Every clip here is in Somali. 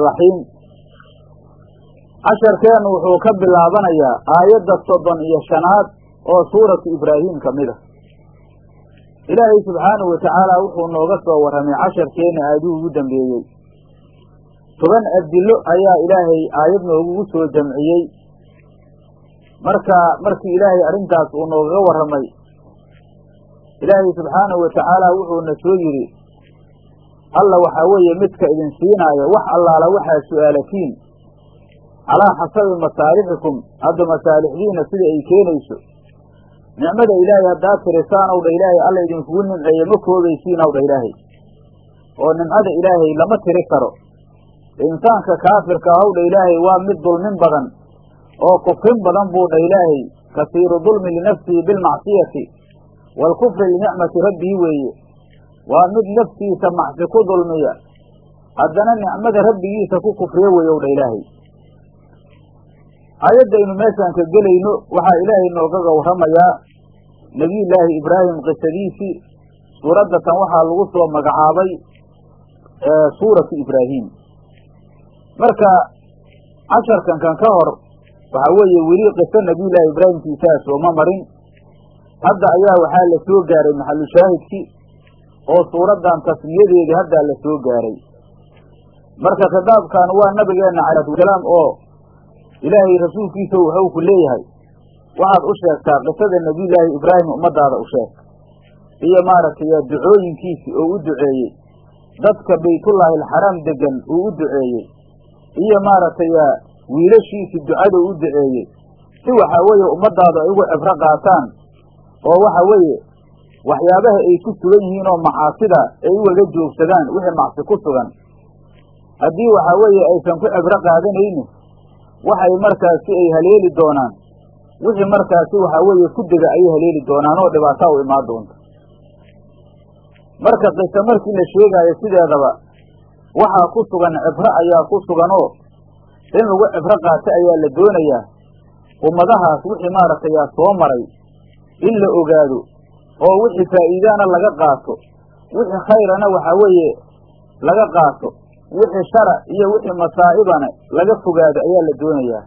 raxiim. Casharkeennu wuxuu ka bilaabanayaa aayadda soddon iyo shanaad oo suuratu ibraahim ka mid a ilaahay subxaanahu watacaala wuxuu nooga soo warramay casharkeenna aaduu ugu dambeeyey. Toban adillo ayaa ilaahay aayad noogugu soo jamciyey. Marka markii ilaahay arrintaas uu noogaga warramay ilaahay subxaanahu watacaala wuxuuna soo yidhi alla waxaa weeye midka idin siinaayo wax allaala waxaa su'aalatiin. Calaa xasabi masaalixikum hadda masaalixdiina sida ay keenayso. Nicmada ilaahay haddaad tirisaan ow dha ilaahay alla idinkugu nimceeye ma koobaysiin ow dha ilaahay. Oo nimcada ilaahay lama tiri karo. Insaanka kaafirka ahow dha ilaahay waa mid dulmin badan oo kufrin badan buu dha ilaahay. Kasiiru dulmi linafsihi bilmacsiyati waalkufri linicmati rabbihi weeye waa mid naftiisa macsi ku dulmiya. Haddana nicmada rabbigiisa ku kufriyo weyow dha ilaahay. Aayaddaynu meeshaan ka gelayno waxaa ilaahay noogaga warramayaa nebiyullaahi ibraahim qisadiisii suuradda tan waxaa lagu soo magacaabay suuratu ibraahim. Marka casharkan kan ka hor waxaa weeye weli qiso nebiyullaahi ibraahimkiisaa sooma marin. Hadda ayaa waxaa la soo gaaray maxalu shaahidkii oo suuraddan tasmiyadeedii haddaa la soo gaaray. Marka khitaabkan waa nabigeenna calayhisalaam oo ilaahay rasuulkiisa wuxuu ku leeyahay. Waxaad u sheegtaa qisada nebiyullaahi ibraahim ummadaada u sheeg. Iyo maaragtay ducooyinkiisii oo u duceeyey. Dadka baytullaahi alxaraam degan uu u duceeyey. Iyo maaragtay wiilashiisii ducada u duceeyey. Si waxaa weeye ummadaadu ay ugu cibro qaataan. Oo waxa weeye waxyaabaha ay ku sugan yihiin oo macaasida ay ugaga joogsadaan wixii macsi ku sugan. Haddii waxaa weeye aysan ku cibro qaadanayni waxay markaasi ay haleeli doonaan. Wixii markaasi waxaa weeye ku dega ayay haleeli doonaan oo dhibaataa u imaan doonta. Marka qiso markii la sheegaayo sideedaba waxaa ku sugan cibro ayaa ku sugan oo in lagu cibro qaato ayaa la doonayaa. Ummadahaas wixii maaragtay soo maray in la ogaado oo wixii faa'iidaana laga qaato. Wixii khayrana waxaa weeye laga qaato. Wixii shara iyo wixii masaa'ibana laga fogaado ayaa la doonayaa.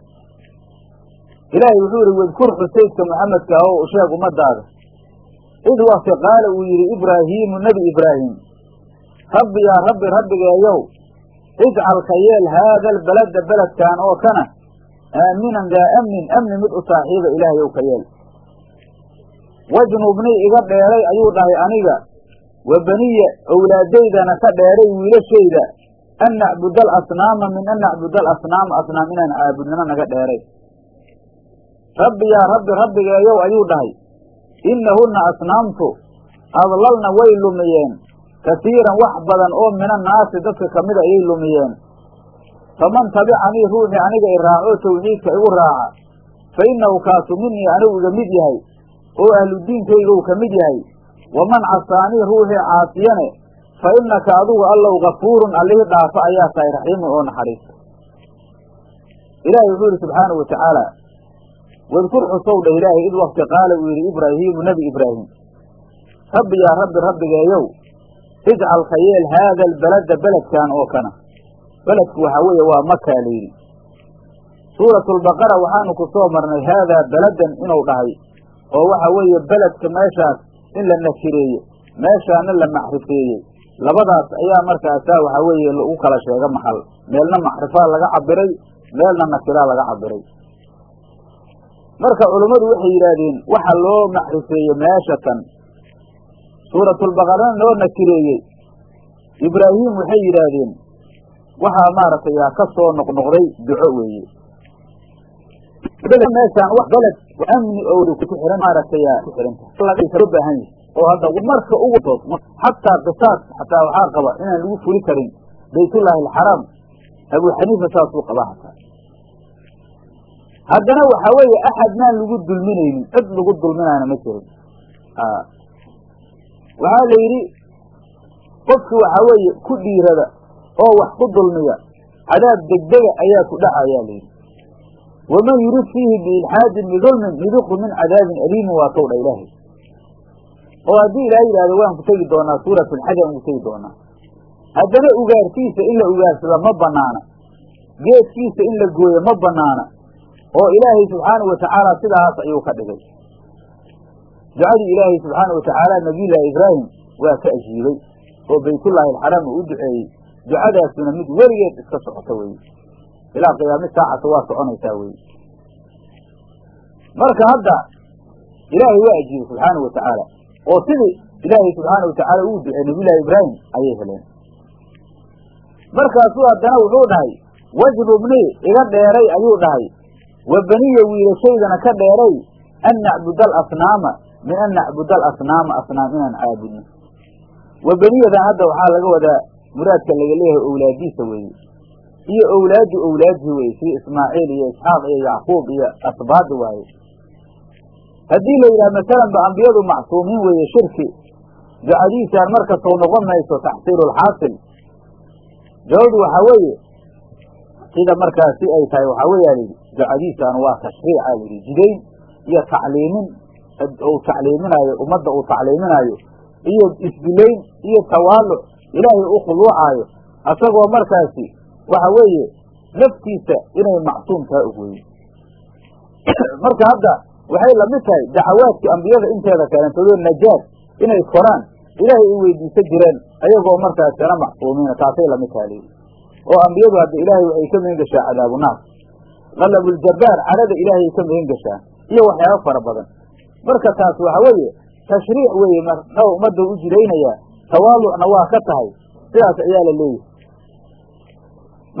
Ilaahay wuxuu yidhi wadkur xusaydka maxamedka oo u sheeg ummadaada id wakti qaala uu yidhi ibraahiimu nebi ibraahim. Rabbi yaa rabbi rabbigeeyow ijcal ka yeel haada albalada beledkan oo kana aaminan daa amnin amni mid u saaxiiba ilaahayow ka yeel wajnubnii iga dheeray ayuu dhahay aniga. Wa beniya owlaadaydana ka dheeray wiilashayda. An nacbuda alasnaama min an nacbuda alasnaama asnaam inaan caabudnana naga dheeray. Rabbi yaa rabbi rabbigeeyow ayuu dhahay. Innahunna asnaamtu adlalna way lumiyeen. Kasiiran wax badan oo minannaasi dadka ka mida ayay lumiyeen. Faman tabicanii ruuxii aniga i raacoo tawxiidka igu raaca. Fa innahu kaasu minii anigu iga mid yahay oo ahludiinkaygu ka mid yahay. Waman casaanii ruuxii caasiyane fa innaka adugu allow gafuurun allihii dhaafo ayaa tahay raxiimun oo naxariista ilaahay wuxuu yidhi subxaanau wa tacaala wadkur xusow dheh ilaahay id wakti qaala uu yidhi ibraahiimu nebi ibraahim rabbi yaa rabbi rabbigeeyow ijcal ka yeel haada albalada beledkan oo kana. Beledku waxaa weeye waa makaa la yidhi. Suuratulbaqara waxaanu ku soo marnay haadaa beladan inuu dhahay oo waxa weeye beledka meeshaas in la nakireeye meeshaana la macrifeeyey. Labadaas ayaa markaasaa waxaa weeye lagu kala sheega maxal meelna macrifaa laga cabiray meelna nakiraa laga cabiray marka culummadu waxay yidhaahdeen waxa loo macrifeeye meesha tan suuratulbaqarana loo nakireeyey. Ibraahim waxay yidhaahdeen waxaa maaragtay ka soo noqnoqday duco weeye meeshaan wax beled amni oo ku xiran maaragtay ku xiranta loo baahan yahay. Oo hadda marka ugu tood xataa qisaas xataa waxaa qaba inaan lagu fuli karin baytullaahi alxaraam abu xaniifa saasuu qabaa hataa. Haddana waxaa weeye axadnaan lagu dulminaynin cid lagu dulminaana ma jirin. Waxaa la yidhi qofki waxaa weeye ku dhiirada oo wax ku dulmiya cadaab degdega ayaa ku dhacayaa la yidhi waman yurid fiihi biilxaadin bidulmin yudiqu min cadaabin aliimin waa tow dha ilaahay oo haddii ilaah yidhahdo waan ku tegi doonaa suurat alxaj aan ku tegi doonaa haddana ugaartiisa in la ugaarsada ma banaana geedkiisa in la gooyo ma banaana oo ilaahay subxaanahu watacaala sidaas ayuu ka dhigay ducadii ilaahay subxaanahu watacaala nabiyullaahi ibraahim waa ka ajiibay oo baytullaahi alxaraam uu u duceeyey ducadaasuna mid weligeed iska socota weye ilaa qiyaami saacata waa soconaysaa weye marka hadda ilaahay waa ajiibay subxaanahu watacaala oo sidii ilaahay subxaana watacaala uu duceey nabiyullaahi ibraahim ayay heleen. Markaasuu haddana wuxuu dhahay wajnubnii iga dheeray ayuu dhahay. Wa beniya wiilashaydana ka dheeray an nacbuda alasnaama min an nacbuda alasnaama asnaam inaan caabudno wa beniyadan hadda waxaa laga wadaa muraadka laga leeyahay owlaadiisa weeye iyo owlaadu owlaadii weye sida ismaaciil iyo isxaaq iyo yacquub iyo asbaadi waaye haddii la yidhaha masalanba ambiyadu macsuumiin weeye shirki ducadiisaan markastau noqon mayso taxsiilulxaasil jawabdu waxaa weeye sida markaasi ay tahay waxaa weyaa layidhi ducadiisaan waa tashriica layidhi jidayn iyo tacliimin uu tacliiminaayo ummadda uu tacliiminaayo iyo isdilayn iyo tawaaluc ilaahay u khuluucaayo. Asagoo markaasi waxa weeye naftiisa inay macsuum taha og marka hadda waxay la mid tahay dacawaadkii ambiyada inteeda kalentoodo najaad inay koraan ilaahay ay weydiisan jireen ayagoo markaasina macsuumiina taasay la mid taha layidhi oo ambiyadu hadda ilaahay waxay ka magan gashaa cadaabunaas qalabuljabaar cadhada ilaahay ka magan gashaa iyo waxyaabo fara badan. Marka taas waxa weeye tashriic weeye na ummadda u jiraynayaa tawaalucna waa ka tahay. Sidaas ayaa la leeyahay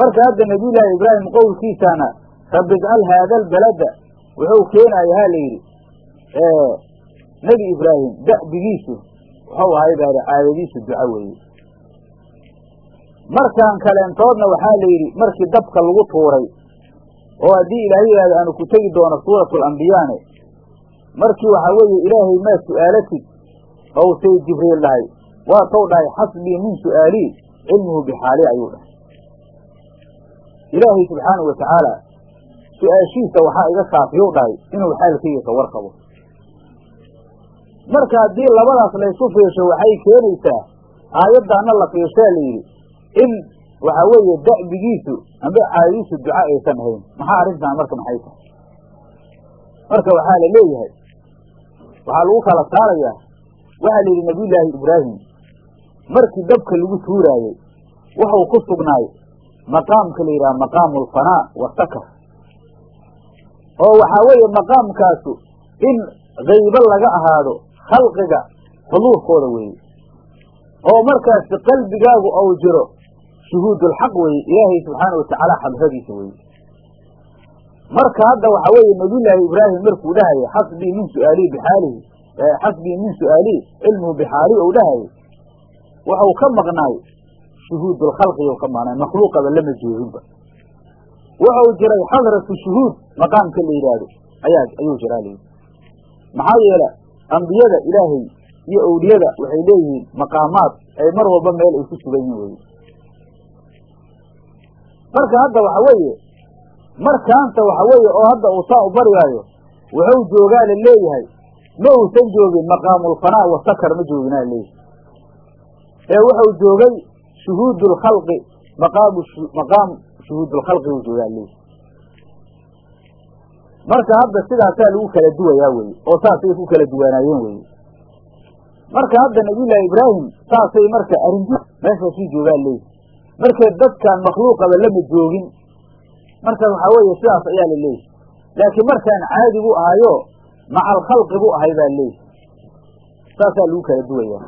marka hadda nabiyullaahi ibraahim qowlkiisaana rabbi ijcal haada albalada wuxuu keenaya ha la yidhi nebi ibraahim da'bigiisu waxau ahay baada caadadiisu duco weeye. Markaan kaleentoodna waxaa la yidhi markii dabka lagu tuuray oo haddii ilaahay yidhahda aanu ku tegi doono suuratu alambiyaane markii waxaa weeye ilaahay maa su'aalatid ou say jibriil dhahay waa tow dhahay xasbii min su'aalii cilmuhu bixaali ayuu dhahay ilaahay subxaanahu watacaala su'aashiisa waxaa iga kaafiyu dhahay inuu xaalkayga ka warqabo marka haddii labadaas laysu fiirsho waxay keenaysaa aayaddaana la fiirshaa la yidhi in waxa weeye da'bigiisu amba caadadiisu duca aysan ahayn. Maxaa arrintan marka maxay tahay? Marka waxaa la leeyahay waxaa lagu kala saarayaa waxaa la yidhi nabiyullaahi ibraahim markii dabka lagu tuuraayey wuxuu ku sugnaay maqaamka la yidhaha maqaamu alfanaa wasakar oo waxaa weeye maqaamkaasu in haybo laga ahaado khalqiga xuduurkooda weeye. Oo markaasi qalbigaagu ou jiro shuhuudulxaq weeye ilaahay subxaana watacaala xadradiisa weeye. Marka hadda waxaa weeye nabiyullaahi ibraahim markuu dhahaya xasbii min su'aalii bixaalihi xasbii min su'aalii cilmuhu bixaalihi ou dhahayay waxau ka maqnaay shuhuudulkhalqigu ka maqnaay makhluuqaba lama jooginba wuxuu jiray xadratu shuhuud maqaamka la yidhaahdo. Ayaa ayuu jiraa layidhi maxaa yeele ambiyada ilaahay iyo owliyada waxay leeyihiin maqaamaad ay mar walba meel ay ku sugan yihiin weye marka hadda waxa weeye markaanta waxa weeye oo hadda uu saa u baryaayo wuxuu joogaa la leeyahay ma uusan joogin maqaamulfanaa wasakar ma joogina leeyahay. Ee wuxuu joogay shuhuudulkhalqi maqaamu maqaam shuhuudulkhalqi uu joogaa la leeyahay marka hadda sidaasaa lagu kala duwayaa weye oo saasay ku kala duwanaayeen weye marka hadda nabiyullaahi ibraahim saasay marka arrinti meeshaasii joogaa leeyahay markee dadkaan makhluuqaba lama joogin. Marka waxaa weeye sidaas ayaa la leeyahay. Laakiin markaan caadi bu ahayo macal khalqi bu ahay baa leeyahay saasaa lagu kala duwayaa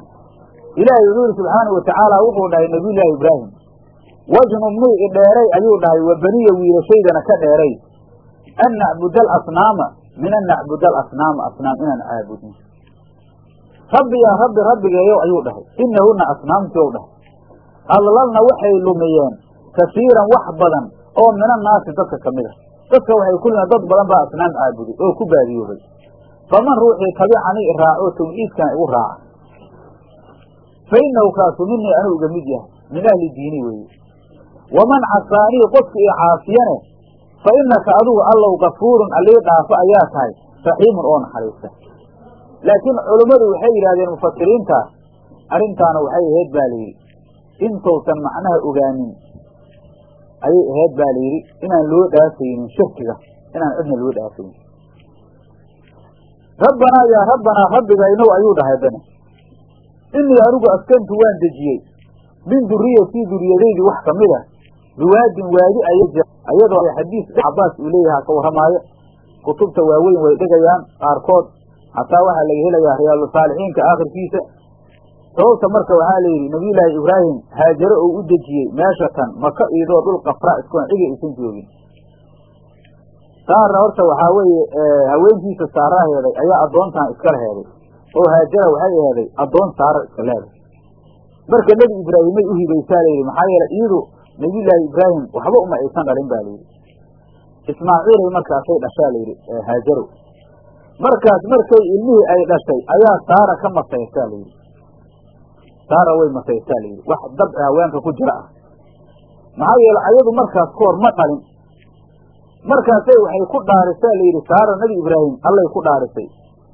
ilaahay wuxuu yidhi subxaana watacaala wuxuu dhahay nabiyullaahi ibraahim. Wajnubnii i dheeray ayuu dhahay wa beniya wiilashaydana ka dheeray. An nacbuda alasnaama min an nacbuda alasnaama asnaam inaan caabudno rabbi yaa rabbi rabbigeeyow ayuu dhahay. Inahuna asnaamtii ou dhahay. Adlalna waxay lumiyeen kasiiran wax badan oo min annaasi dadka ka mid a dadka waxay ku lumiyeen dad badan baa asnaam caabuday oo ku baadiyoobay faman ruuxii tabicanii iraaco tawxiidkan igu raaca fa inahu kaasu minii anuu iga mid yahay min ahli diini weeye waman casaanii qofki i caasiyane fa inaka adigu allow kafuurun allii dhaafo ayaa tahay raxiimun oo naxariista laakiin culummadu waxay yidhahdeen mufasiriinta arrintaana waxay ahayd baa layidhi intausan macnaha ogaanin ayay ahayd baa layidhi inaan loo dhaafaynin shirkiga inaan cidna loo dhaafaynin rabbanaa yaa rabbanaa rabbigaynow ayuu dhahay dane inii anigu askantu waan dejiyey. Min duriyatii duriyadaydii wax ka mid a biwaadin waadi ayadoo xadiis cabaas uu leeyaha ka warramaayo. Kutubta waaweyn way dhigayaan qaarkood hataa waxaa laga helayaa riyaadu saalixiinka aakhirkiisa. Sababta marka waxaa la yidhi nabiyullaahi ibraahim haajaro uu u dejiyey meesha tan maka iidoo dhul kafra iskoon cigi aysan joogin. Saarna horta waxaa weeye haweentiisa saaraa heeday ayaa addoontan iskala heeday oo haajara waxay eheeday addoon saara iska leeday. Marka nebi ibraahimay u hibaysaa layidhi maxaa yeele iyadu nabiyullaahi ibraahim waxba uma aysan dhalin ba layidhi ismaaciilay markaasay dhashaa layidhi haajaro markaas markay ilmihii ay dhashay ayaa saara ka masaysaa layidhi saara way masaysaa layidhi wax dab haweenka ku jira ah. Maxaa yeele ayadu markaas ka hor ma dhalin. Markaasay waxay ku dhaarisaa layidhi saara nebi ibraahim allay ku dhaarisay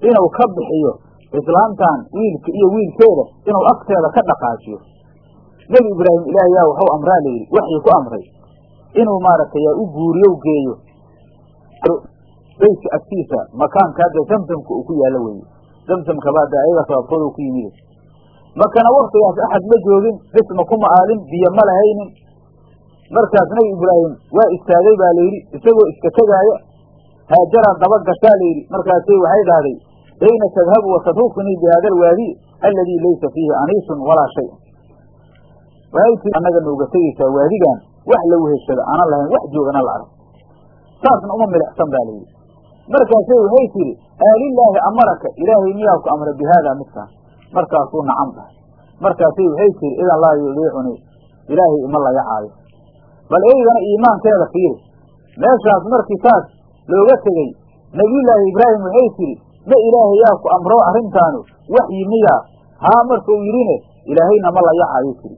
inuu ka bixiyo islaamtan wiilka iyo wiilkeeda inuu agteeda ka dhaqaajiyo. Nebi ibraahim ilaahay yaa waxu amraa layidhi waxii ku amray inuu maaragtay u guuriyo geeyo. Beytka agtiisa makaanka hadda zamzamka uu ku yaallo weeye. Zamzamkabaa de ayaga sababtooda ku yimid. Markana waktigaas axad ma joogin dhisma kuma aalin biyo ma lahaynin. Markaas nebi ibraahim waa istaagay baa layidhi isagoo iska tegaaya haajaraa daba gashaa layidhi markaasay waxay dhahday bayna tadhabu wa tatruknii bi hada alwaadi alladii laysa fiihi aniisun walaa shay waxay tii annaga nooga tegaysaa waadigan wax la weheshado aanan lahayn wax joogana la arag saasna uma milicsan baa layidhi markaasay waxay tidhi aalilaahi amaraka ilaahay miyaa ku amray bi haada midkaan markaasuu nacam dhahay markaasay waxay tihi idan laa yudiicuni ilaahay ima layacaayo bal eygana iimaankeeda fiiri meeshaas markii saas looga tegey nebiyullaahi ibraahim waxay tidhi ma ilaahay yaa ku amroo arrintaanu waxyi miyaa? Haa markuu yidhine ilaahayna ma layacaayo tiri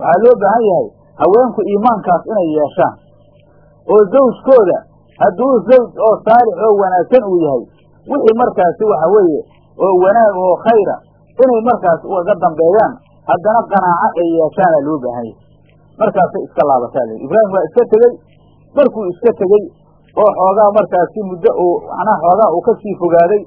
waxaa loo baahan yahay haweenku iimaankaas inay yeeshaan. Oo zawjkooda hadduu zawj oo saalix oo wanaagsan uu yahay wixii markaasi waxa weeye oo wanaag oo khayra inay markaas ugaga dambeeyaan haddana qanaaco ay yeeshaana loo baahan yahay. Markaasay iska laabataa layidhi ibraahim waa iska tegey. Markuu iska tegey oo xoogaa markaasi muddo uu macnaha xoogaa uu ka sii fogaaday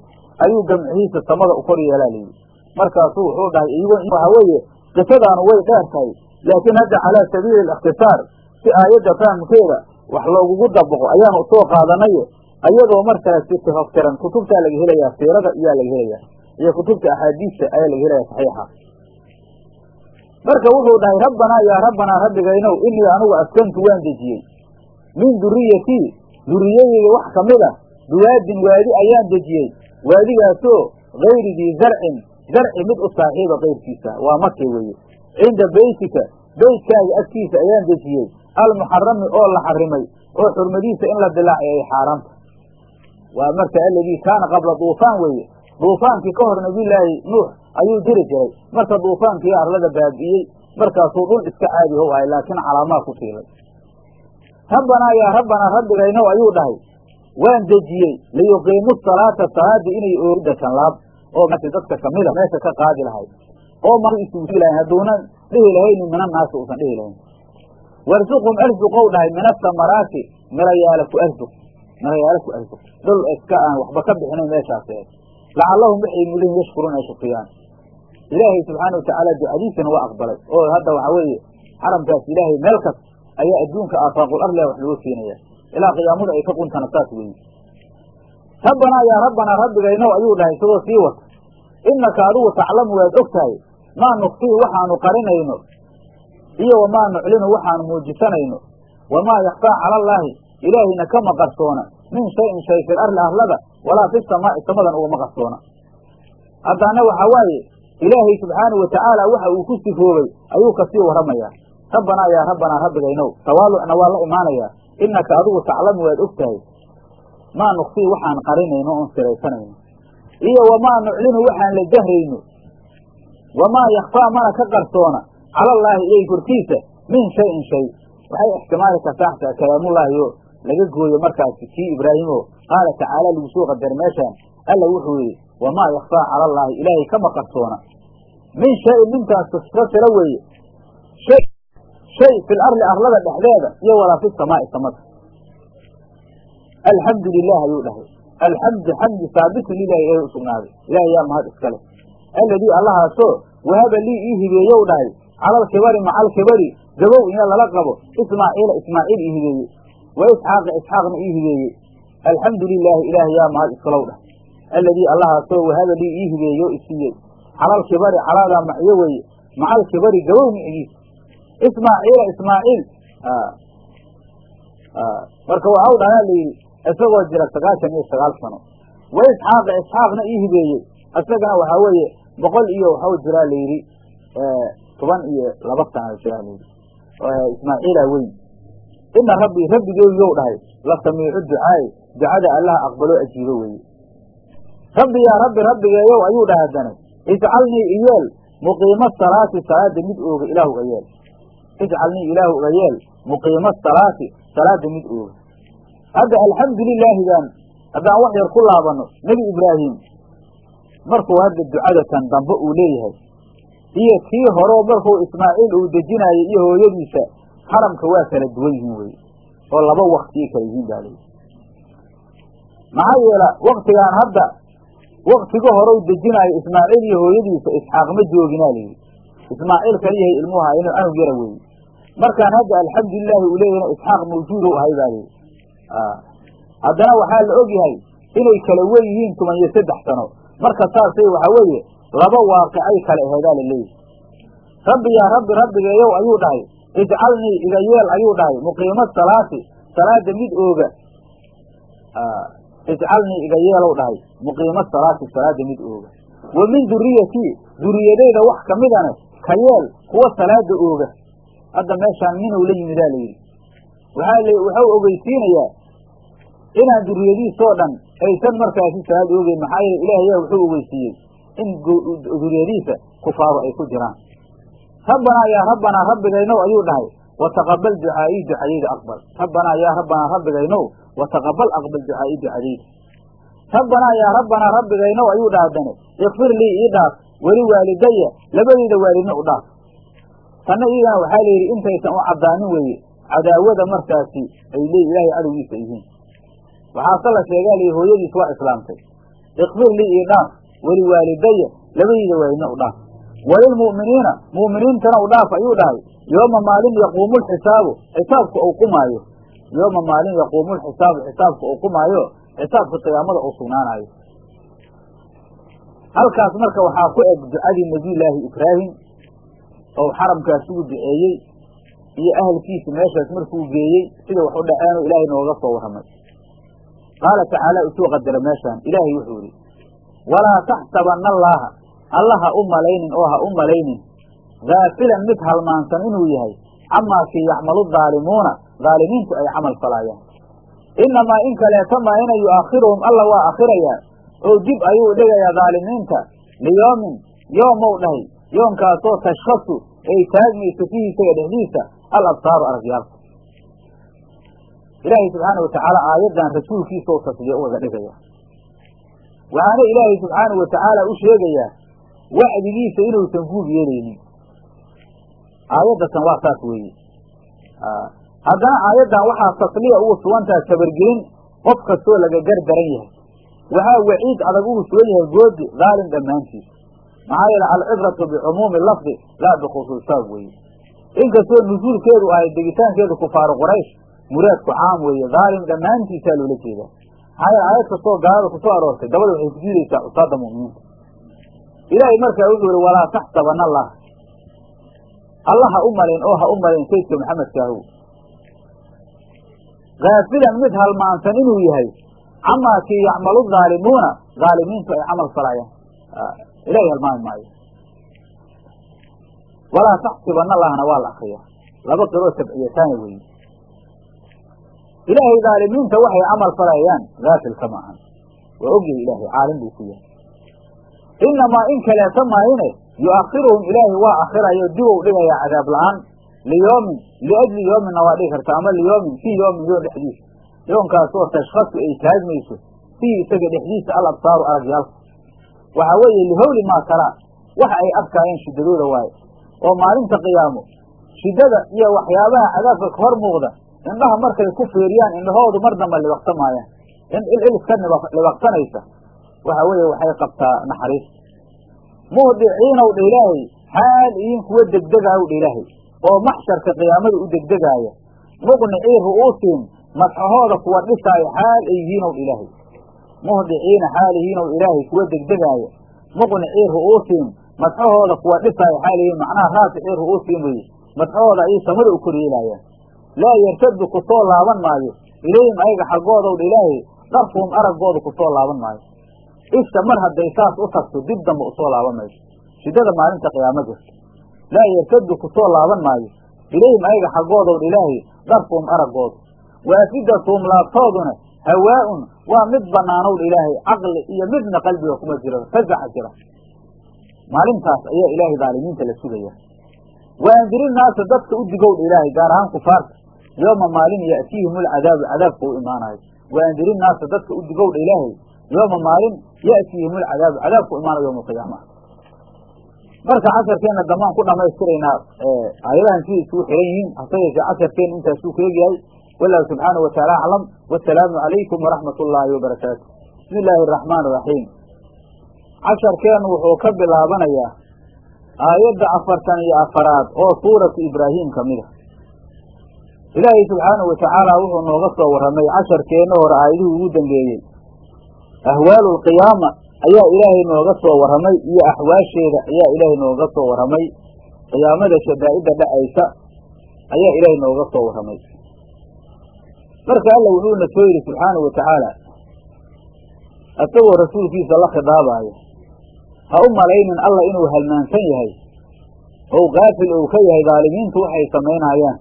ayuu gamcihiisa samada u kor yeelaa layidhi markaasuu wuxuu dhahay iyago waxa weeye qisadaanu way dheer tahay laakiin hadda calaa sabiili alikhtisaar si aayadda fahamkeeda wax loogugu dabaqo ayaanu u soo qaadanaye ayadoo markaasi tafaftiran kutubtaa laga helayaa siirada iyaa laga helayaa iyo kutubta axaadiista ayaa laga helayaa saxiixa. Marka wuxuu dhahay rabbanaa yaa rabbanaa rabbigaynow inii anugu askantu waan dejiyey min duriyatii duriyadeyda wax ka mid a biwaadin waadi ayaan dejiyey. Waadigaasoo gayri dii zarcin zarci mid u saaxiiba kayrkiisa waa maki weeye. Cinda beytika beytkaaga agtiisa ayaan dejiyey. Almuxarami oo la xarimay oo xurmadiisa in la dilaacay ay xaaraanta. Waa marka aladii kaana qabla duufaan weeye. Duufaankii ka hor nabiyulaahi nuux ayuu jiri jiray. Marka duufaankii arlada baabi'iyey markaasuu dhul iska caadi how ahay laakiin calaamaa ku tiilay rabbanaa yaa rabbanaa rabbigaynow ayuu dhahay waan dejiyey liyuqiimu salaata salaada inay oorida shanlaab oo dadka kamida meesha ka qaadi lahay oo ma isugu lahayn hadduunan dhihi lahaynin mina naasi uusan dhihi lahayn warsuqhum arsuqow dhahay min asamaraati mirayaala ku arsuq mirayaala ku arsuq dhul iska aan waxba ka bixinayn meeshaas ee lacallahum waxay mulihin yashkuruun ay shukriyaan ilaahay subxaana watacaala ducadiisana waa aqbalay oo hadda waxa weeye xaramkaas ilaahay meel kas ayaa adduunka aafaaqul arlia wax looga keenaya ilaa qiyaamada ay ka quntana saas weeye rabbanaa yaa rabbanaa rabbigaynow ayuu dhahay isagoo sii wata. Innaka adigu taclamu waad og tahay maa nukfii waxaanu qarinayno. Iyo wamaa nuclinu waxaanu muujisanayno. Wamaa yakfaa cala allaahi ilaahayna kama qarsoona min shayin shay fil arli arlada walaa fi samaa'i samadan ugama qarsoona haddana waxaa waaye ilaahay subxaanau watacaala waxa uu ku sifoobay ayuu ka sii warramayaa rabbanaa yaa rabbanaa rabbigaynow tawaalucna waa la imaanayaa innaka adigu taclamu waad og tahay maa nukfii waxaan qarinayno oon siraysanayno. Iyo wamaa nuclinu waxaan la jahrayno wamaa yakfaa mana ka qarsoona. Cala allaahi ileyhi korkiisa min shayin shay. Waxay ixtimaali kartaa kalaamullaahi oo laga gooyo markaasi kii ibraahimo qaala tacaala lagu soo qadaray meeshaan. Alla wuxuu yidhi wamaa yakfaa cala allaahi ilaahay kama qarsoona. Min shayin mintaas fasira weeye shay fil arli arlada dhexdeeda iyo walaa fi samaa'i samada alxamdu lilah ayuu dhahay. Alxamdu xamdi saabitu lilahi ilahi u sugnaaday. Ilahi yaa mahad iskale alladii allahaasoo wahaba lii ii hibeeyow dhahay. Calalkibari macalkibari gabow ina lala qabo. Ismaaciila ismaaciil ii hibeeye wa isxaaqa isxaaqna ii hibeeye alxamdu lilaahi ilaahi yaa mahad iskalow dhah alladii allahaasoo wahaba lii ii hibeeyo isiiyey calalkibari calaadaa macyo weeye. Macalkibari gabow micigiisa ismaaciila ismaaciil. Marka waxau dhahaa la yidhi isagoo jira sagaashan iyo sagaal sano. Wa isxaaqa isxaaqna ii hibeeyey. Isagana waxaa weeye boqol iyo waxau jiraa la yidhi toban iyo laba sana jiraa la yidhi ismaaciila weyn. Ina rabbii rabbigeeyow dhahay la samiicu ducaa'i ducada allaha aqbaloo ajiibo weeye. Rabbi yaa rabbi rabbigeeyow ayuu dhahay haddana ijcalnii iyeel muqiima salaati salaada mid ooga ilaahu ga yeel ijcalnii ilaahu ga yeel muqiima salaati salaada mid ooga. Hadda alxamdu lilaahidan haddaan wax yar ku laabano nebi ibraahim markuu hadda ducada tan dambe uu leeyahay iyo tii horeo markuu ismaaciil uu dejinaayay iyo hooyadiisa haramka waa kala duwan yihiin weye oo laba waktiyay kala yihiin baa layidhi maxaa yeela waktigaan hadda waktiga horeu dejinaayo ismaaciil iyo hooyadiisa isxaaq ma jooginaa layidhi ismaaciil kaliyahay ilmuha inuu anug yara weeye markaan hadda alxamdulilaahi uu leeyahna isxaaq mawjuudo ahay baa layidhi haddana waxaa la og yahay inay kala wen yihiin iyo saddex sano. Marka saasay waxaa weeye laba waaqicay kala aheedaa la leeyahy rabbi yaa rabbi rabbigeeyow ayuu dhahay. Ijcalnii iga yeel ayuu dhahay. Muqiima salaati salaada mid ooga. Ijcalnii iga yeelow dhahay. Muqiima salaati salaada mid ooga. Wa min duriyatii duriyadeyda wax kamidana ka yeel kuwa salaada ooga hadda meeshaan minuu la yimidaa la yidhi. Waxaa waxau ogeysiinayaa inaan duriyadiisoo dhan aysan markaasi salaad oogeyn maxaa yeele ilaahayaa wuxuu ogeysiiyey in duriyadiisa kufaaru ay ku jiraan. Rabbanaa yaa rabbanaa rabbigaynow ayuu dhahay wataqabal ducaa'ii ducadayda aqbal. Rabbanaa yaa rabbanaa rabbigaynow wataqabal aqbal ducaa'ii ducadayda rabbanaa yaa rabbanaa rabbigaynow ayuu dhaha dane ikfir lii ii dhaaf weli waalidaya labadayda waalidna u dhaaf tanna iyagana waxaa la yidhi intaysan u caddaanin weeye. Cadaawada markaasi ay leeyi ilaahay cadowgiisa yihiin. Waxaase la sheegaa layihi hooyadiis waa islaamtay. Ikfir lii ii dhaaf weli labadayda waalidna u dhaaf. Walilmu'miniina mu'miniintana u dhaaf ayuu dhahay. Yooma maalin yaquumu lxisaabu xisaabka uu qumaayo. Yooma maalin yaquumu lxisaabu xisaabka uu qumaayo. Xisaabka qiyaamada uu sugnaanayo. Halkaas marka waxaa ku eg ducadii nebiyullaahi ibraahim oo xaramkaas ugu duceeyey iyo ahalkiisa meeshaas markuu geeyey sida wax u dhaceen oo ilaahay nooga soo warramay. Qaala tacaala usuu qadara meeshaan ilaahay wuxuu yidhi. Walaa taxsabanna allaaha alla ha u malaynin oo ha u malaynin. Haafilan mid halmaansan inuu yahay camaa kii yacmalu daalimuuna daalimiintu ay camal falaayaan. Innamaa in kaleeta maa ina yu'akhiruhum alla waa akhirayaa oo dib ayuu dhigayaa daalimiinta liyoomin yoomow dhahay yoomkaasoo tashkhasu ay taagmayso fihi isaga dhexdiisa al absaaru aragyaalka ilaahay subxaana watacaala aayaddan rasuulkiisa oo tasbiya ugaga dhigaya. Waxaana ilaahay subxaanau watacaala u sheegayaa wacdigiisa inuusan guub yeelaynin aayaddatan waa saas weeye. Haddana aayaddan waxaa tasliya ugu sugantaha tabargelin qof kastoo laga gar daran yahay. Waxaa waciid adag ugu sugan yahay goodi dhaalim dhammaantiis maxaa yeele alcibratu bicumuumi lafdi laa bikhusuus saab weeye. Inkastoo nusuulkeedu ahay degitaankeedu kufaaru quraysh muraadku caam weeye dhaalim dhammaantiisaa loola jeedaa. Maxaa yeele aayad kastoo gaalada ku soo aroortay dabada waxay kudiidaysaa cusaada mu'miniinta. Ilaahay markaa wuxuu yihi walaa taxsabanna allah alla ha u malayn oo ha u malayn saydka maxamedkaahu haafilan mid halmaansan inuu yahay camaa kii yacmalu dhaalimuuna dhaalimiintu ay camal falayaan ilahay halmaami maayo walaa taxsibanna allahna waa la akriya laba qiroo sabciyataana weeye ilaahay dhaalimiinta waxay camal falayaan haafilka ma ahan waa ogyahay ilaahay caalim buu ku yahay innamaa in kaleeta maayine yu'akhiruhum ilaahay waa akhirayo dibow dhigayaa cadaab la'aan liyoomin liajli yoominna waa dhigi karta ama liyoomin fii yoomin yoom dhexdiisa yoonkaasoo tashkhasu ay taagmayso fihi isaga dhexdiisa al absaaru aragyaalka waxaa weeye lihawli maa kalaa waxa ay adkaayeen shiddadooda waaye. Oo maalinta qiyaamo. Shiddada iyo waxyaabaha cadaabka ka hor muuqda indhaha markay ku fiiriyaan indhahoodu mar damba libaqta maayaan. In il il iska libaqsanaysa waxa weeye waxay qabtaa naxariis. Muhdiciinow dha ilaahay xaal iin kuwa degdegaaw dha ilaahay. Oo maxsharka qiyaamada u degdegaaya muqnicii ru'uusiin madxahooda kuwa dhisaaya xaal ay yihiinow dha ilaahay muhdiciina xaal yihiinow ilaahay kuwa degdegaaya muqnicii ru'uusiin madxahooda kuwa dhisaaya xaal yihiin macnaha raasicii ru'uusiin weye madxahooda ayay samada u koryeelaayaan. Laa yartadu ku soo laaban maayo. Ilayhim ayaga xaggoodow ilaahay darfuhum araggooda ku soo laaban maayo. Isha mar hadday saas u tagto dib damba u soo laaban mayso shiddada maalinta qiyaamo laa yartadu ku soo laaban maayo. Ilayhim ayaga xaggoodow ilaahay darfuhum araggooda waafidatuhum laabtooduna hawaa-un waa mid banaanow dha ilaahay caqli iyo midna qalbiga kuma jiro fasaxa jira maalintaas ayaa ilaahay daalimiinta la sugaya. Waandiri naasa dadka u digow dha ilaahay gaar ahaan kufaarta. Yooma maalin ya'tiihim ulcadaabu cadaabka u imaanayo waandiri naasa dadka u digow dha ilaahay yooma maalin ya'tiihim ulcadaabu cadaabka u imaanayo yowma alqiyaama. Marka casharkeenna dambaan ku dhamaystiraynaa aayadahan siday isugu xiran yihiin hase yeeshee casharkeen intaasuu ka wallahu subxaanahu wataala aclam wasalaamu calaykum waraxmat ullaahi wabarakaatu bismi illaahi araxmaan iraxiim casharkeennu wuxuu ka bilaabanayaa aayadda afartan iyo afaraad oo suuratu ibraahim ka mid a ilaahay subxaanahu watacaala wuxuu nooga soo warramay casharkeenna hore aayadihii ugu dambeeyey ahwaalu lqiyaama ayaa ilaahay nooga soo warramay iyo axwaasheeda ayaa ilaahay nooga soo warramay qiyaamada shadaa'idda dhacaysa ayaa ilaahay nooga soo warramay marka alla wuxuuna soo yidhi subxaanahu watacaala isagoo rasuulkiisa la khidaabaaya ha u malaynin alla inuu halmaansan yahay ou kaafil ou ka yahay daalimiintu waxay samaynayaan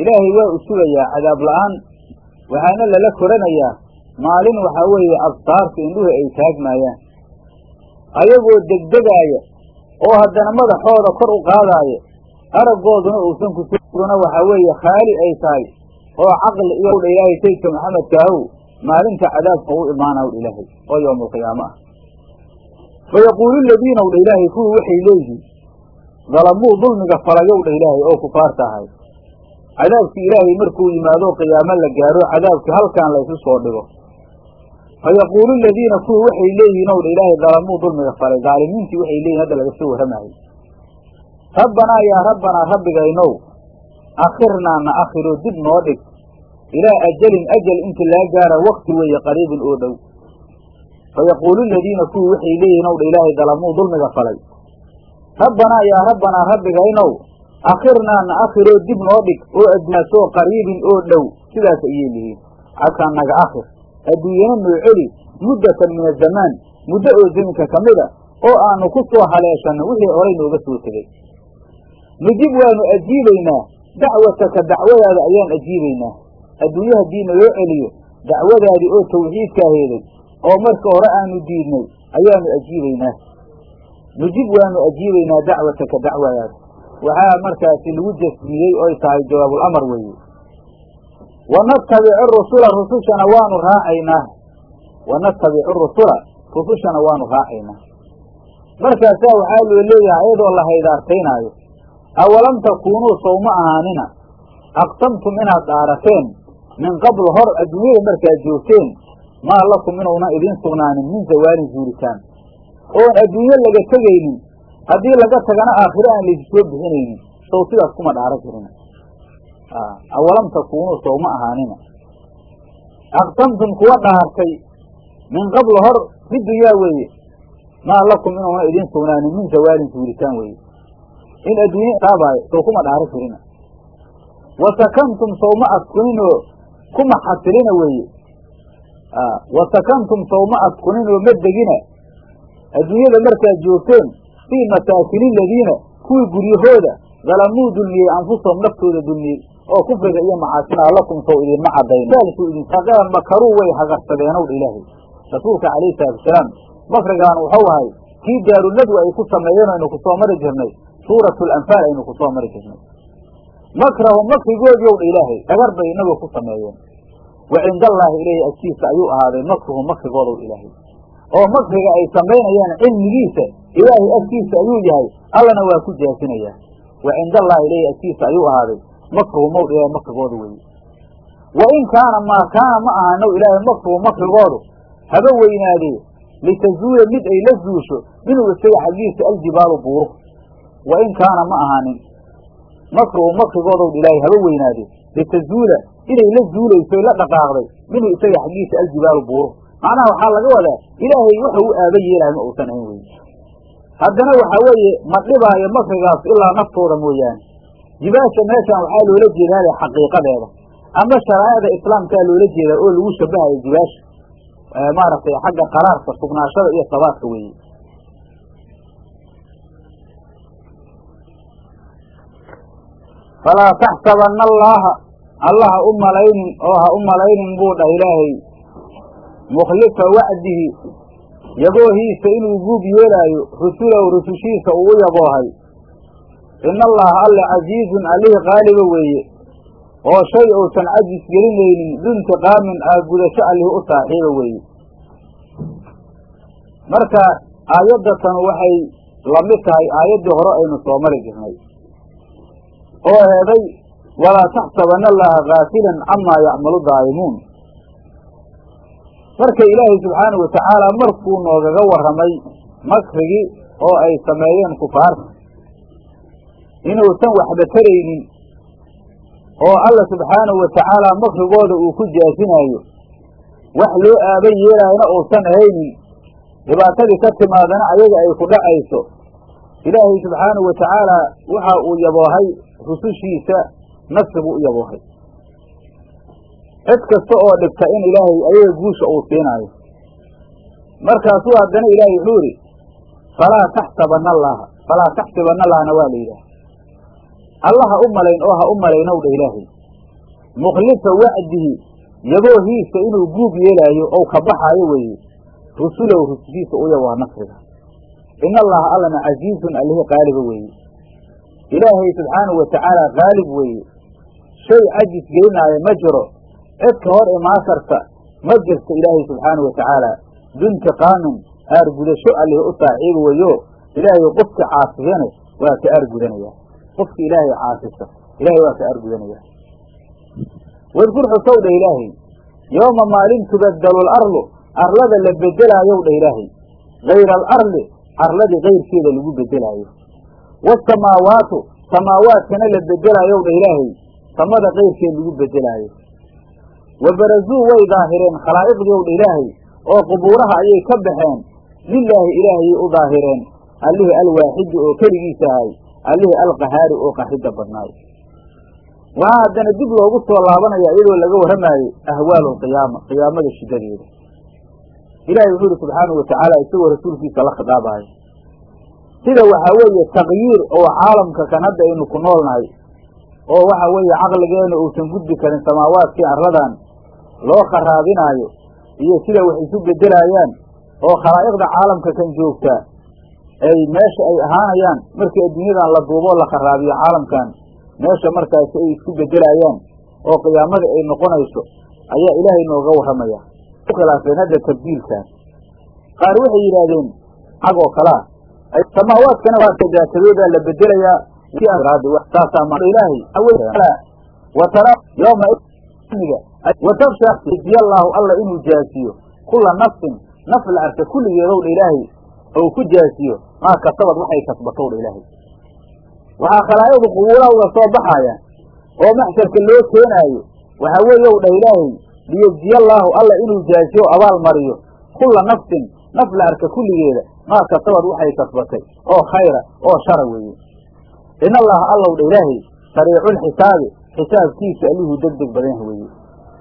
ilaahay waa u sugayaa cadaab la'aan waxaana lala koranayaa maalin waxaa weeye absaarta indhuhu ay taagmaayaan ayagoo degdegaaya oo haddana madaxooda kor u qaadaaya araggooduna uusan kusuna waxaa weeye khaali ay tahay oo caqli iyo dha ilaahay saydka maxamedka ahow maalinta cadaabka u imaanaw dha ilaahay oo yowmaalqiyaamo ah fa yaquulu ladiina w dha ilaahay kuwii waxay leeyihiin dalamuu dulmiga falayow dha ilaahay oo kufaarta ahay cadaabkii ilaahay markuu yimaado qiyaamo la gaaro cadaabkii halkaan la ysu soo dhigo. Fa yaquulu ladiina kuwii waxay leeyihiin ow dha ilaahay dalamuu dulmiga falay. Daalimiintii waxay leeyihiin hadda laga soo warramaayey rabbanaa yaa rabbanaa rabbigaynow akhirnaa na akhiroo dib noo dhig. Ilaa ajalin ajal inta laga gaara wakti weeye qariibin oo dhow. Fa yaquulu ladiina kuwii waxay leeyihiin ow dha ilaahay dalamuu dulmiga falay. Rabbanaa yaa rabbanaa rabbigaynow akhirnaa na akhiroo dib noo dhig. Oo adduunaasoo qariibin oo dhow. Sidaas ayay lihiin xataa naga akhir. Adduunyana noo celi muddatan min azamaan muddo oo zaminka ka mid a oo aanu ku soo haleeshanno wixii horay nooga soo tegey nujib waanu ajiibaynaa dacwataka dacwadaada ayaan ajiibaynaa. Adduunye haddii naloo celiyo dacwadaadii oo tawxiidkaa heeday oo marka hore aanu diidnay ayaanu ajiibaynaa. Nujib waanu ajiibaynaa dacwataka dacwadaada. Waxaa markaasi lagu jasmiyey oy tahay jawaabulamar weeye. Wanatabicu rusula rusushana waanu raacaynaa. Wanatabicu rusula rusushana waanu raacaynaa. Markaasaa waxaa loo leeyahay ayadoo la haydaartaynaayo awalam takuunuu sowma ahaanina aqsamtum inaad dhaarateen min qabl hor adduunyada markaad joogteen maa lakum inuuna idiin sugnaanin min zawaalin zuuritaan oon adduunyo laga tegaynin haddii laga tagana aakhiro aan laysu soo bixinaynin sow sidaas kuma dhaaran jirin awalam takuunuu sowma ahaanina aqsamtum kuwa dhaartay min qabl hor fi dunyaa weeye maa lakum inuuna idiin sugnaanin min zawaalin zuuritaan weeye in adduunya taabaayo sow kuma dhaaran jirina wa sakantum sowma askuninoo kuma xasilina weeye wa sakantum sowma askuninoo ma degina adduunyada markaad joogteen fii masaakini ladiina kuwii guryahooda dalamuu dulmiyey anfusahum naftooda dulmiyey oo kufriga iyo macaasina lakum sow idinma cadayn idinaqaan makaruu way hagarsadeen ow dha ilaahay rasuulka calayhi salaatu wasalaam makrigaan wuxuu ahay kii daarunadwi ay ku sameeyeen aynu ku mari jirnay suuratu alanfaal aynu ku soo mari jirnay makrahum makrigoodii ow dha ilaahay dhagar bay inagoo ku sameeyeen. Wa cinda allaahi ilaahi agtiisa ayuu ahaaday makruhum makrigoodow ilaahay. Oo makriga ay samaynayaan cilmigiisa ilaahay agtiisa ayuu yahay allana waa ku jaasinayaa wa cinda allahi ilayhi agtiisa ayuu ahaaday makruhu mowdh ilaahay makrigooda weeye wa in kaana maa kaana ma ahanow ilaahay makruhu makrigoodu haba weynaadee litazuula mid ay la zuusho minuu isaga xaggiisa aljibaalu buuru wa in kaana ma ahaanin. Makruhu makrigoodow ilaahay haba weynaadee litazuula inay la zuulayso la dhaqaaqday minuu isaga xaggiisa aljibaalu buuru macnaha waxaa laga wadaa ilaahay wuxuu u aaba yeelahay ma uusan ayn weye haddana waxaa weeye ma dhibaayo makrigaas ilaa naftooda mooyaane. Jibaasha meeshan waxaa loola jeedaale xaqiiqadeeda. Ama sharaa'icda islaamkaa loola jeedaa oo lagu shabahayo jibaasha. Maaragtay xagga qaraarka sugnaashada iyo sabaadka weeye falaa taxsabanna allaaha alla ha u malaynin oo ha u malaynin buu dhah ilaahay mukhlifa wacdihi yaboohiisa inuu guub yeelaayo rusulahu rusushiisa uu u yaboohay ina allaha alle casiizun allihii qaaliba weeye oo shay uusan cajis gelinaynin duntiqaamin aagudasho allihi u saaxiiba weeye marka aayaddatan waxay la mid tahay aayaddii hore aynu soo mari jirnay oo heeday walaa taxsabanna allaha kaafilan camaa yacmalu daalimuun marka ilaahay subxaanahu watacaala markuu noogaga warramay makrigii oo ay sameeyeen kufaarta inuusan waxba taraynin oo alla subxaanahu watacaala makrigooda uu ku jaasinaayo wax loo aaba yeelaayna uusan ahaynin dhibaatadii ka timaadana ayaga ay ku dhacayso. Ilaahay subxaanahu watacaala waxa uu yaboohay rusushiisa nasribuu u yaboohay cid kasta oo dhigta in ilaahay ayaga guusha uu siinaayo markaasuu haddana ilaahay wuxuu idhi falaa taxsabanna allaha falaa taxsibanna allahna waa la yidhaah alla ha u malayn oo ha u malaynow dha ilaahay. Mukhlifa wacdihi yaboohiisa inuu guub yeelaayo ou ka baxaayo weeye rusulow rusushiisa u yabooha nasriga. Ina allaha allana casiizun allihi qaaliba weeye ilaahay subxaanahu watacaala qaalib weeye. Shay cajis gelinaayo ma jiro. Cid ka hor imaan karta ma jirto ilaahay subxaanahu watacaala duntiqaamin aargudasho allihi u saaxiiba weeyo. Ilaahay qofka caasiyane waa ka aargudanaya qofka ilaahay caasisa ilahay waa ka aargudanaya wadkur xusow dheh ilaahay. Yooma maalin tubaddalu alarlu arlada la bedelaayow dheh ilaahay. Hayra alarli arladii kayrkeeda lagu bedelaayo waasamaawaatu samaawaadkana la bedelaayow dheh ilaahay samada kayrkeed lagu bedelaayo wa barazuu way daahireen khalaa'iqdii ow dha ilaahay oo qubuuraha ayay ka baxeen lilaahi ilaahayay u daahireen allihii alwaaxidi oo keligiisa ahay allihii alqahaari oo qaxidda badnaay waxaa haddana dib loogu soo laabanaya iyadoo laga warramaayo ahwaalu qiyaama qiyaamada shiddadeeda ilaahay wuxuu ihi subxaanahu watacaala isagoo rasuulkiisa la khidaabayo sida waxaa weeye takyiir oo caalamka kan hadda aynu ku noolnahay oo waxa weeye caqligeena uusan gudbi karin samaawaadkii arladan loo kharaabinaayo iyo sida wax isu bedelaayaan oo khalaa'iqda caalamka kan joogtaa ay meesha ay ahaanayaan. Markii adduunyadan la duuboo la kharaabiyo caalamkan meesha markaasi ay isku bedelaayaan oo qiyaamada ay noqonayso ayaa ilaahay nooga warramaya. U khilaafeen hadda tabdiilkan qaar waxay yidhaahdeen cag oo kalaa samaawaadkana waa daatadoodaa la bedelayaa watabsha jiya allaahu alla inuu jaasiyo kula nafsin. Naf la arka kulligeedow dha ilaahay ou ku jaasiyo. Maa kasabad waxay kasbatow dha ilaahay. Waxaa khalaayadu qubuuraha uga soo baxayaan oo maxsharka loo keenaayo. Waxaa weeye ow dhah ilaahay liyejziya allaahu alla inuu jaasiyo abaal mariyo. Kula nafsin. Naf la arka kulligeeda maa kasabad waxay kasbatay. Oo khayra oo shara weeye. In allaha allow dha ilaahay sariiculxisaabi xisaabkiisa allihuu deg deg badan weeye.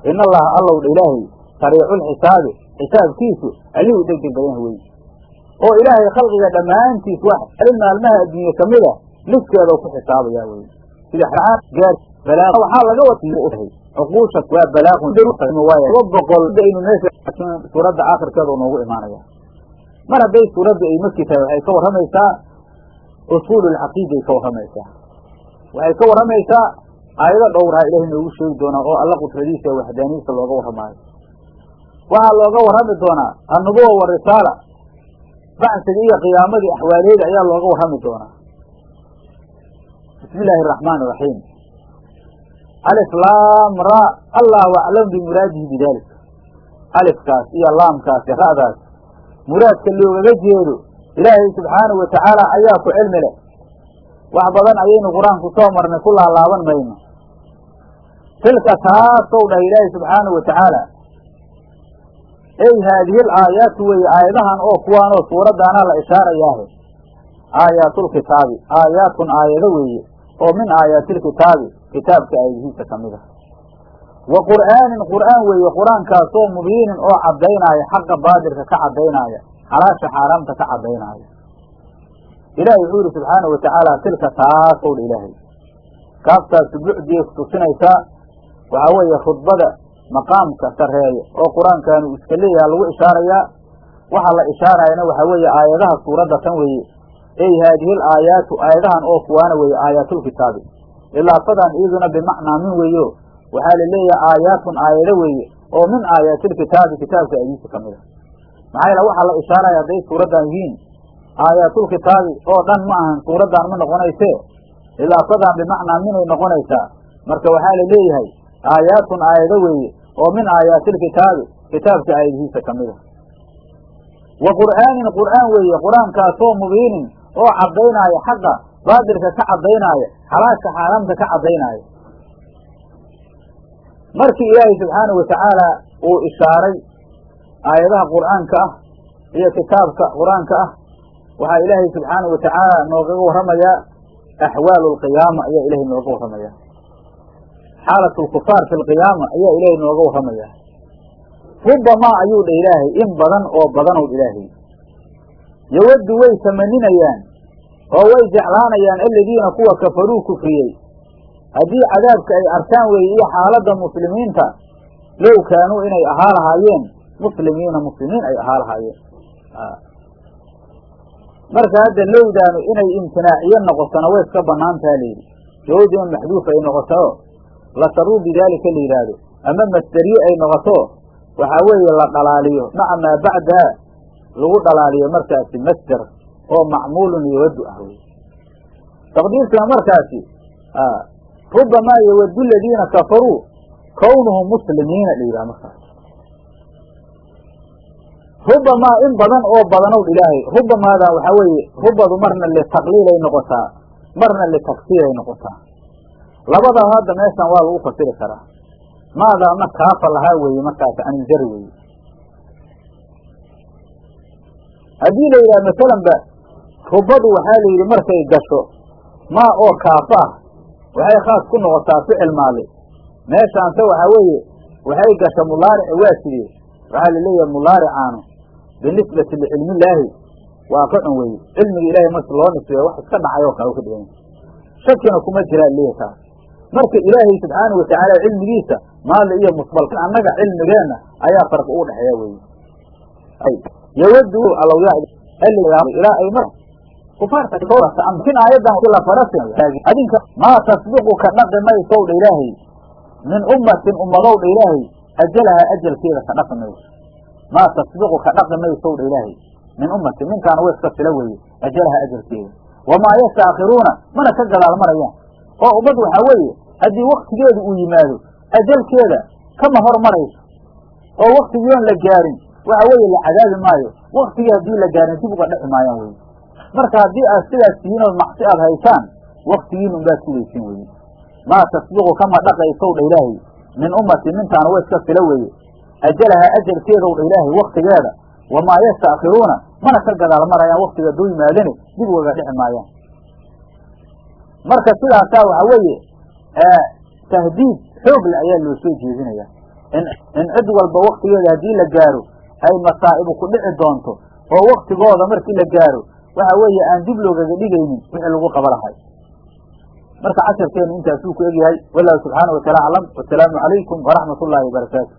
In allaha allow dha ilaahay sariiculxisaabi xisaabkiisu allihuu deg deg weye oo ilaahay khalqiga dhammaantiis wax maalmaha adduunye ka mid liskeeda ku xisaabayaa weye sida gaar waxaa laga watahay cuquusha waa balaaqunlaba boqol. Aynu meesha suuradda aakhirkeeda u imaanaya mar hadday suuradda ay maki tahay waxay ka warramaysaa usuululcaqiiday ka warramaysaa. Waxay ka warramaysaa aayado dhowraha ilahay noogu sheegi doonaa oo alla qudradiisa ee looga warramaayo. Waxaa looga warrami doonaa annubuwa wa risaala. Bacsiga iyo qiyaamadii axwaaleeda ayaa looga warrami doonaa. Bismi illaahi araxmaan iraxiim alif laam ra. Allahu aclam bimuraadihi bidalik alifkaas iyo laamkaasi ra'daas muraadka loogaga jeedo ilaahay subxaanahu watacaala ayaa ku cilmi leh. Wax badan ayaynu qur'aanku soo marnay ku laalaaban mayno. Tilka taasow dhah ilaahay subxaanahu watacaala ey haadihi l aayaatu weeye aayadahan oo kuwaanoo suuraddaana la ishaarayaahe. Aayaatlkitaabi aayaatun aayado weeye oo min aayaatilkitaabi kitaabka aayadihiisa ka mid ah wa qur'aanin qur'aan weeye qur'aankaasoo mubiinin oo caddaynaya xaqa baadirka ka caddaynaya xalaasha xaaraamta ka caddaynaya. Ilahi wuxuu yihi subxaana wa tacaala tilka taasow dha ilaahay. Kaaftaasu bucdigay kutusinaysaa waxaa weeye khudbada maqaamka sarreeya oo qur'aankaanu iska leeyaha lagu ishaarayaa. Waxaa la ishaarayana waxaa weeye aayadaha suuradda tan weeye ey haadihi l aayaatu aayadahan oo kuwaana weeye aayaatulkitaabi idaafadan iyaduna bimacnaa min weeyo waxaa la leeyahay aayaatun aayado weeye oo min aayaatilkitaabi kitaabka aadiisa ka mid a maxaa yaele waxaa la ishaaraya hadday suuraddan yihiin aayaatulkitaabi oo dhan ma ahan suuraddan ma noqonayse idaafadan bimacnaa minay noqonaysaa. Marka waxaa la leeyahay aayaatun aayado weeye oo min aayaatilkitaabi kitaabka aayadihiisa ka mid a wa qur'aanin qur'aan weeye qur'aankaasoo mubiinin oo caddaynaayo xaqa baadirka ka caddaynaayo xalaasha xaaraamta ka caddaynaayo markii ilaahay subxaanahu watacaala uu ishaaray aayadaha qur'aanka ah iyo kitaabka qur'aanka ah waxaa ilaahay subxaanahu watacaala noogaga warramayaa axwaalu alqiyaama ayaa ilahay nooga warramaya xaalat lkufaar fi lqiyaama ayaa ilaahay nooga warramaya rubamaa ayuu dha ilaahay in badan oo badanow ilaahay. Yawaddu way tamaninayaan oo way jeclaanayaan aladiina kuwa kafaruu kufriyey haddii cadaabka ay arkaan weeye iyo xaaladda muslimiinta low kaanuu inay ahaa lahaayeen muslimiina muslimiin ay ahaa lahaayeen. Marka hadda lowdaanu inay imtinaaciyo noqotona way iska banaantaha layidhi jawaabdiima maxduuf ay noqoto lasaruu bidaalika la yidhaahdo. Ama masderiye ay noqoto waxaa weeye la dhalaaliyo. Maca maa bacdaha lagu dhalaaliyo markaasi masder oo macmuulun yawadu ah. Wey taqdiirkana markaasi rubamaa yawadu ladiina kafaruu kawnuhum muslimiina yidhaha markaas rubamaa in badan oo badanow ilaahay rubamaadan waxaa weeye rubadu marna litaqliilay noqotaa marna litaksiiray noqotaa. Labadaa hadda meeshan waa lagu fasiri karaa. Maadaama kaafa lahaa weeye markaas anjar weeye. Haddii la yidhaha masalan ba rubadu waxaa la yidhi markay gasho maa oo kaafa ah waxay khaas ku noqotaa ficil maali meeshaanse waxaa weeye waxay gasha mulaaric waa sidee waxaa la leeyahay mulaaricaanu binisbati licilmillaahi. Waa ka cun weeye. Cilmiga ilaahay marka loo nisbeeyo wax iska dhacay kale ka dhigan. Shakina kuma jiraa leeyahay taas marka ilaahay subxaanau watacaala cilmigiisa maali iyo musbal annaga cilmigeenna ayaa farqi ugu dhexeeya weye yawadu ilaa ay mar la farasin. Adinka maa tasbiqu ka dhaqi maysow dha ilaahay min ummatin ummadow dha ilaahay ajalaha ajalkeeda ka dhaqi mayso maa tasbiqu ka dhaqi maysow dha ilaahay min ummatin minkaana way iska fila weeye ajalaha ajalkeeda wamaa yastaakhiruuna mana ka gadaal marayaan oo ummad waxaa weeye haddii waktigeedu uu yimaado ajalkeeda kama hor marayso oo waktigiion la gaarin waxa weeye la cadaabi maayo waktigii haddii la gaarin dib uga dhexi maayaan weye marka haddii aad sidaas tihiin oo macsi aad haysaan waktigiin unbaad sugaysin weye maa tasbiqu kama dhaqaysow dha ilaahay. Min ummati mintaana wa iska fila weeye. Ajalaha ajalkeedow dha ilaahay waktigeeda wamaa yastaakhiruuna mana ka gadaal marayaan waktiga hadduu yimaadane dib ugaga dhexi maayaan. Marka sidaasaa waxaa weeye tahdiid xoog le ayaa loo soo jeedinaya. In cid walba waktigeeda haddii la gaaro ay masaa'ibu ku dhici doonto oo waktigooda markii la gaaro waxa weeye aan dib loogaga dhigaynin wixii lagu qaba lahay marka casharkeenu intaasuu ku egyahay wallahu subxaana wa taala aclam wasalaamu calaykum waraxmat ullaahi wabarakaatu